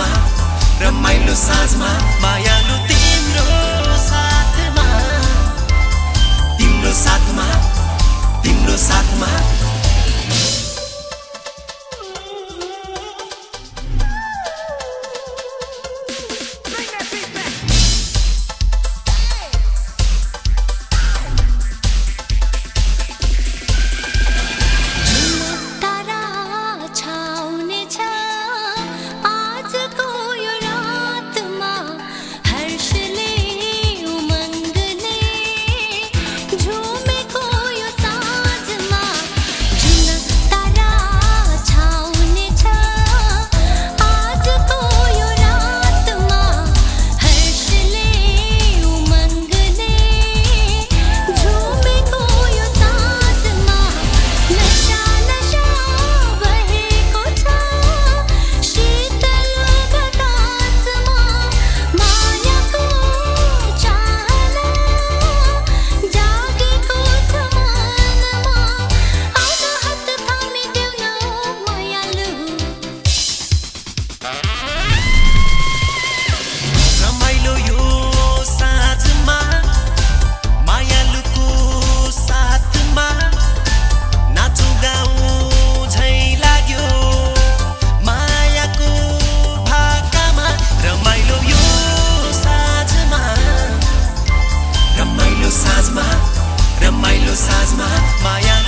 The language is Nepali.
साँझमा रमाइलो साँझमा मायालु तिम्रो exercise my, my